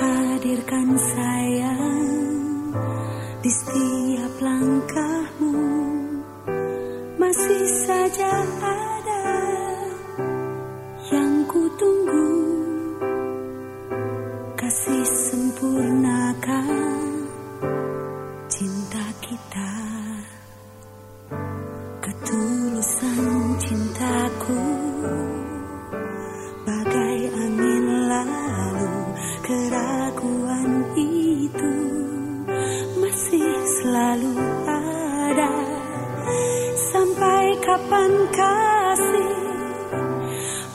hadirkan sayang di setiap langkahmu. Masih saja ada yang ku tunggu. Kasih sempurnakan kapan kasih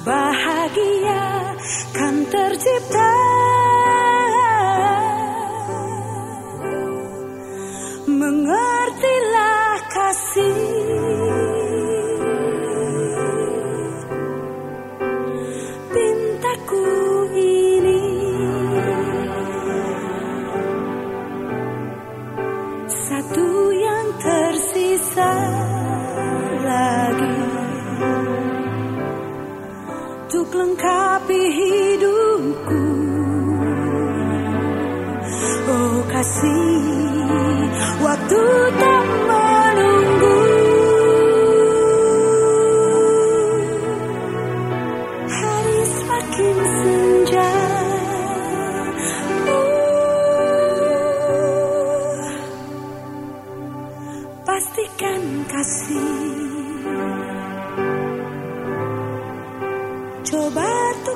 bahagia kan tercipta untuk lengkapi hidupku. Oh kasih waktu tak menunggu. Hari semakin senja. Uh, pastikan kasih coba tu